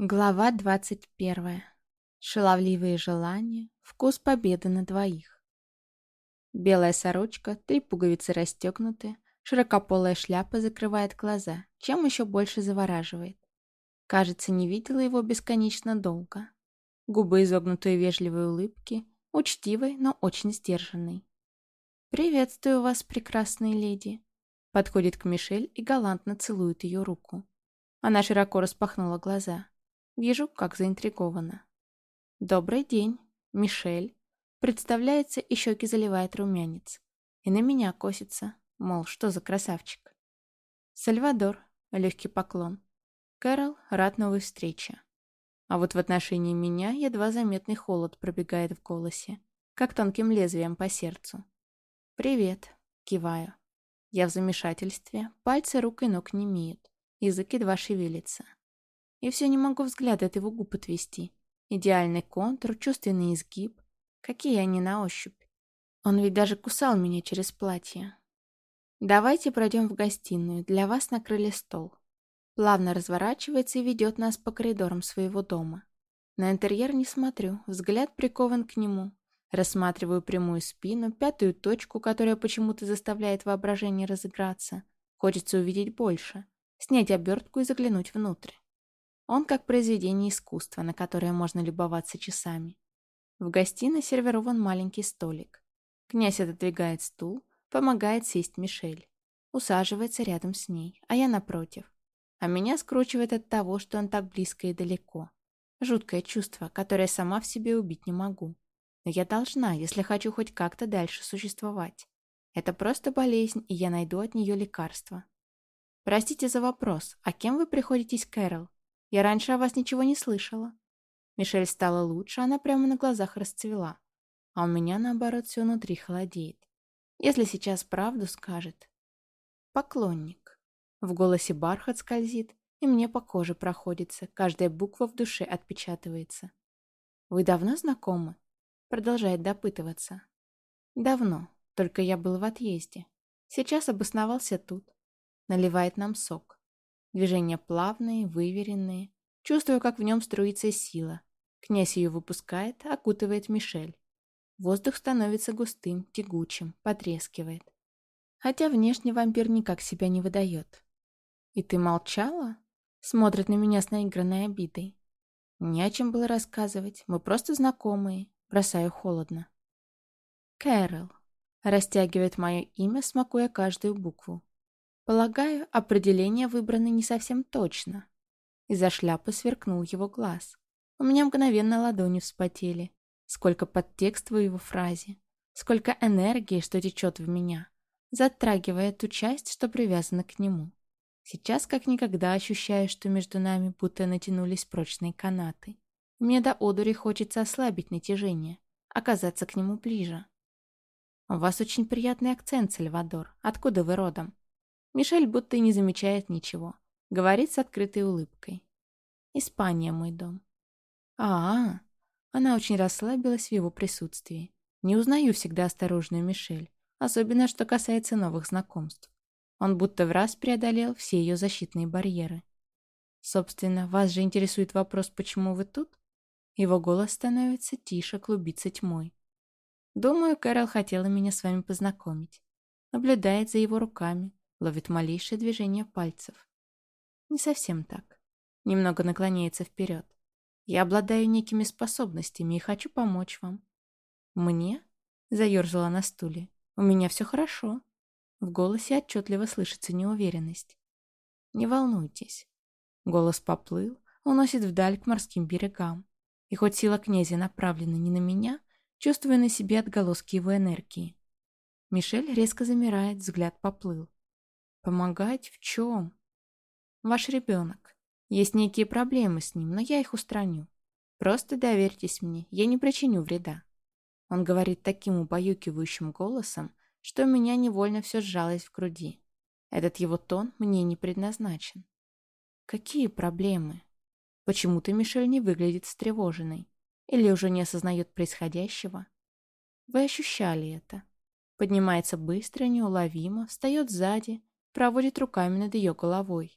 Глава двадцать первая. Шаловливые желания, вкус победы на двоих. Белая сорочка, три пуговицы расстегнуты, широкополая шляпа закрывает глаза, чем еще больше завораживает. Кажется, не видела его бесконечно долго. Губы изогнутые вежливой улыбки, учтивой, но очень сдержанной. «Приветствую вас, прекрасные леди!» Подходит к Мишель и галантно целует ее руку. Она широко распахнула глаза. Вижу, как заинтригована. «Добрый день, Мишель». Представляется, и щеки заливает румянец. И на меня косится, мол, что за красавчик. Сальвадор, легкий поклон. Кэрол, рад новой встрече. А вот в отношении меня едва заметный холод пробегает в голосе, как тонким лезвием по сердцу. «Привет», — киваю. Я в замешательстве, пальцы рук и ног не имеют, язык едва шевелится. И все не могу взгляд от его губ отвести. Идеальный контур, чувственный изгиб. Какие они на ощупь. Он ведь даже кусал меня через платье. Давайте пройдем в гостиную. Для вас накрыли стол. Плавно разворачивается и ведет нас по коридорам своего дома. На интерьер не смотрю, взгляд прикован к нему. Рассматриваю прямую спину, пятую точку, которая почему-то заставляет воображение разыграться. Хочется увидеть больше, снять обертку и заглянуть внутрь. Он как произведение искусства, на которое можно любоваться часами. В гостиной сервирован маленький столик. Князь отодвигает стул, помогает сесть Мишель. Усаживается рядом с ней, а я напротив. А меня скручивает от того, что он так близко и далеко. Жуткое чувство, которое сама в себе убить не могу. Но я должна, если хочу хоть как-то дальше существовать. Это просто болезнь, и я найду от нее лекарство. Простите за вопрос, а кем вы приходитесь, Кэрол? Я раньше о вас ничего не слышала. Мишель стала лучше, она прямо на глазах расцвела. А у меня, наоборот, все внутри холодеет. Если сейчас правду скажет. Поклонник. В голосе бархат скользит, и мне по коже проходится, каждая буква в душе отпечатывается. «Вы давно знакомы?» Продолжает допытываться. «Давно, только я был в отъезде. Сейчас обосновался тут. Наливает нам сок. Движения плавные, выверенные. Чувствую, как в нем струится сила. Князь ее выпускает, окутывает Мишель. Воздух становится густым, тягучим, потрескивает. Хотя внешне вампир никак себя не выдает. «И ты молчала?» Смотрит на меня с наигранной обидой. Не о чем было рассказывать, мы просто знакомые. Бросаю холодно. Кэрол. Растягивает мое имя, смакуя каждую букву. Полагаю, определение выбрано не совсем точно. Из-за шляпы сверкнул его глаз. У меня мгновенно ладони вспотели. Сколько подтекст в его фразе. Сколько энергии, что течет в меня, затрагивая ту часть, что привязана к нему. Сейчас как никогда ощущаю, что между нами будто натянулись прочные канаты. Мне до одури хочется ослабить натяжение, оказаться к нему ближе. «У вас очень приятный акцент, Сальвадор. Откуда вы родом?» Мишель будто и не замечает ничего. Говорит с открытой улыбкой. «Испания мой дом». А, -а, а Она очень расслабилась в его присутствии. Не узнаю всегда осторожную Мишель, особенно что касается новых знакомств. Он будто в раз преодолел все ее защитные барьеры. «Собственно, вас же интересует вопрос, почему вы тут?» Его голос становится тише, клубится тьмой. «Думаю, Кэрол хотела меня с вами познакомить. Наблюдает за его руками, ловит малейшее движение пальцев. Не совсем так. Немного наклоняется вперед. Я обладаю некими способностями и хочу помочь вам. Мне? Заерзала на стуле. У меня все хорошо. В голосе отчетливо слышится неуверенность. Не волнуйтесь. Голос поплыл, уносит вдаль к морским берегам. И хоть сила князя направлена не на меня, чувствую на себе отголоски его энергии. Мишель резко замирает, взгляд поплыл. Помогать в чем? Ваш ребенок. Есть некие проблемы с ним, но я их устраню. Просто доверьтесь мне, я не причиню вреда. Он говорит таким убаюкивающим голосом, что у меня невольно все сжалось в груди. Этот его тон мне не предназначен. Какие проблемы? Почему-то Мишель не выглядит встревоженной. Или уже не осознает происходящего? Вы ощущали это. Поднимается быстро, неуловимо, встает сзади, проводит руками над ее головой.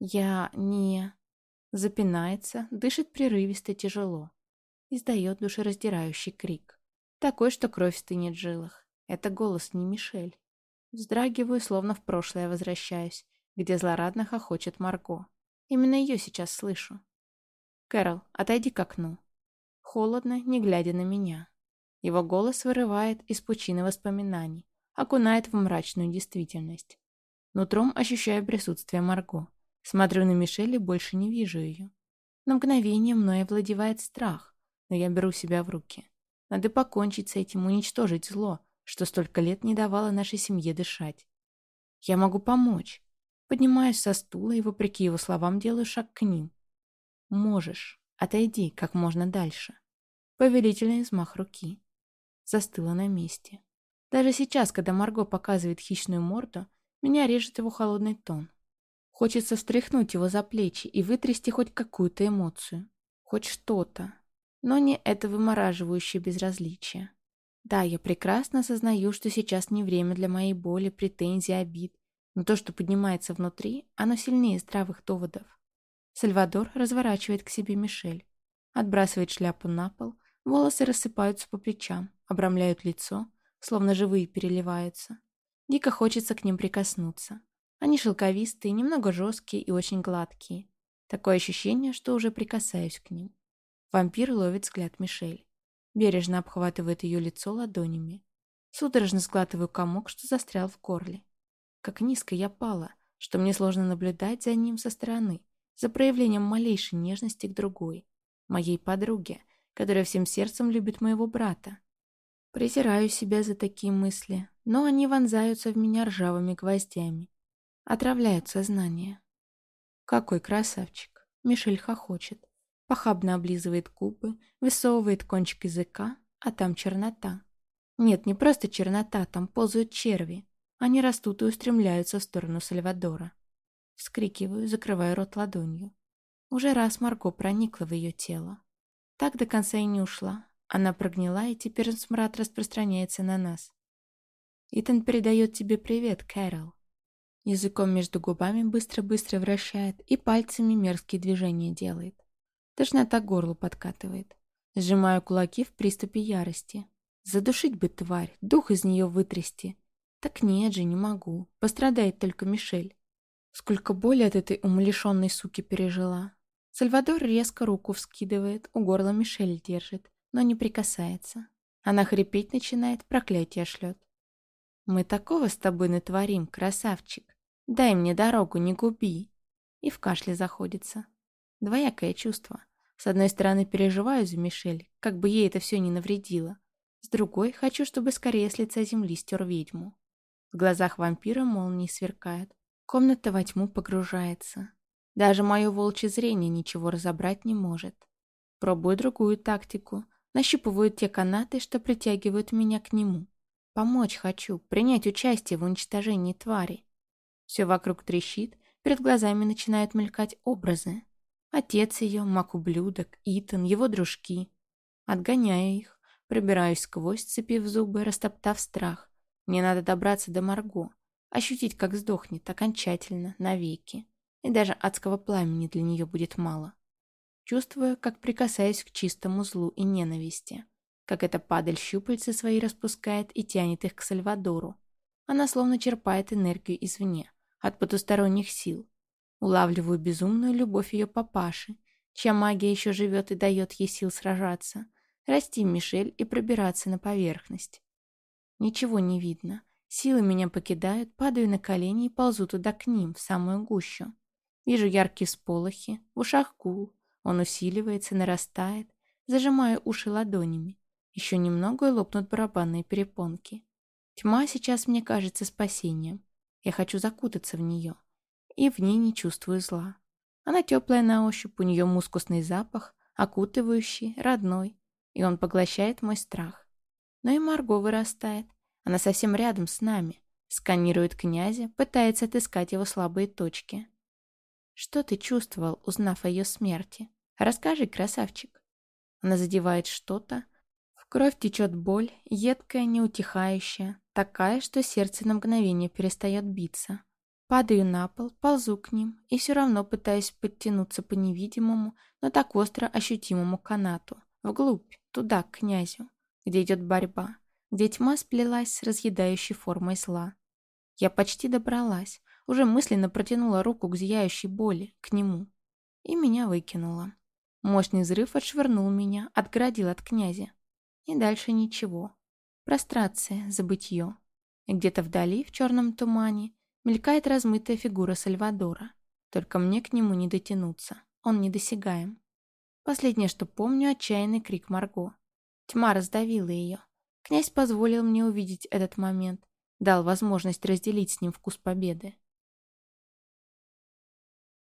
«Я не...» Запинается, дышит прерывисто тяжело. Издает душераздирающий крик. Такой, что кровь стынет в жилах. Это голос не Мишель. Вздрагиваю, словно в прошлое возвращаюсь, где злорадно хохочет Марго. Именно ее сейчас слышу. «Кэрол, отойди к окну». Холодно, не глядя на меня. Его голос вырывает из пучины воспоминаний, окунает в мрачную действительность. Нутром ощущаю присутствие Марго. Смотрю на Мишель и больше не вижу ее. На мгновение мной овладевает страх, но я беру себя в руки. Надо покончить с этим, уничтожить зло, что столько лет не давало нашей семье дышать. Я могу помочь. Поднимаюсь со стула и, вопреки его словам, делаю шаг к ним. Можешь. Отойди как можно дальше. Повелительный взмах руки. Застыла на месте. Даже сейчас, когда Марго показывает хищную морду, меня режет его холодный тон. Хочется встряхнуть его за плечи и вытрясти хоть какую-то эмоцию. Хоть что-то. Но не это вымораживающее безразличие. Да, я прекрасно осознаю, что сейчас не время для моей боли, претензий, обид. Но то, что поднимается внутри, оно сильнее здравых доводов. Сальвадор разворачивает к себе Мишель. Отбрасывает шляпу на пол, волосы рассыпаются по плечам, обрамляют лицо, словно живые переливаются. Дико хочется к ним прикоснуться. Они шелковистые, немного жесткие и очень гладкие. Такое ощущение, что уже прикасаюсь к ним. Вампир ловит взгляд Мишель. Бережно обхватывает ее лицо ладонями. Судорожно сглатываю комок, что застрял в горле. Как низко я пала, что мне сложно наблюдать за ним со стороны, за проявлением малейшей нежности к другой, моей подруге, которая всем сердцем любит моего брата. Презираю себя за такие мысли, но они вонзаются в меня ржавыми гвоздями. Отравляют сознание. Какой красавчик. Мишель хохочет. Похабно облизывает губы, высовывает кончик языка, а там чернота. Нет, не просто чернота, там ползают черви. Они растут и устремляются в сторону Сальвадора. Вскрикиваю, закрывая рот ладонью. Уже раз Марго проникла в ее тело. Так до конца и не ушла. Она прогнила, и теперь смрад распространяется на нас. Итан передает тебе привет, Кэрол. Языком между губами быстро-быстро вращает и пальцами мерзкие движения делает. Тошнота горло подкатывает. Сжимаю кулаки в приступе ярости. Задушить бы тварь, дух из нее вытрясти. Так нет же, не могу. Пострадает только Мишель. Сколько боли от этой умалишенной суки пережила. Сальвадор резко руку вскидывает, у горла Мишель держит, но не прикасается. Она хрипеть начинает, проклятие шлет. «Мы такого с тобой натворим, красавчик. «Дай мне дорогу, не губи!» И в кашле заходится. Двоякое чувство. С одной стороны, переживаю за Мишель, как бы ей это все не навредило. С другой, хочу, чтобы скорее с лица земли стер ведьму. В глазах вампира молнии сверкают. Комната во тьму погружается. Даже мое волчье зрение ничего разобрать не может. Пробую другую тактику. Нащупываю те канаты, что притягивают меня к нему. Помочь хочу, принять участие в уничтожении твари. Все вокруг трещит, перед глазами начинают мелькать образы. Отец ее, мак-ублюдок, Итан, его дружки. Отгоняю их, пробираюсь сквозь, цепив зубы, растоптав страх. Мне надо добраться до Марго, ощутить, как сдохнет, окончательно, навеки. И даже адского пламени для нее будет мало. Чувствую, как прикасаюсь к чистому злу и ненависти. Как эта падаль щупальцы свои распускает и тянет их к Сальвадору. Она словно черпает энергию извне от потусторонних сил. Улавливаю безумную любовь ее папаши, чья магия еще живет и дает ей сил сражаться, расти Мишель и пробираться на поверхность. Ничего не видно. Силы меня покидают, падаю на колени и ползу туда к ним, в самую гущу. Вижу яркие сполохи, в ушах гул. Он усиливается, нарастает. Зажимаю уши ладонями. Еще немного и лопнут барабанные перепонки. Тьма сейчас мне кажется спасением. Я хочу закутаться в нее. И в ней не чувствую зла. Она теплая на ощупь, у нее мускусный запах, окутывающий, родной, и он поглощает мой страх. Но и Марго вырастает. Она совсем рядом с нами. Сканирует князя, пытается отыскать его слабые точки. Что ты чувствовал, узнав о ее смерти? Расскажи, красавчик. Она задевает что-то. Кровь течет боль, едкая, неутихающая, Такая, что сердце на мгновение перестает биться. Падаю на пол, ползу к ним и все равно пытаюсь подтянуться по невидимому, но так остро ощутимому канату, вглубь, туда, к князю, где идет борьба, где тьма сплелась с разъедающей формой зла. Я почти добралась, уже мысленно протянула руку к зияющей боли, к нему. И меня выкинуло. Мощный взрыв отшвырнул меня, отгородил от князя. И дальше ничего. Прострация, забытье. И где-то вдали, в черном тумане, мелькает размытая фигура Сальвадора. Только мне к нему не дотянуться. Он недосягаем. Последнее, что помню, отчаянный крик Марго. Тьма раздавила ее. Князь позволил мне увидеть этот момент. Дал возможность разделить с ним вкус победы.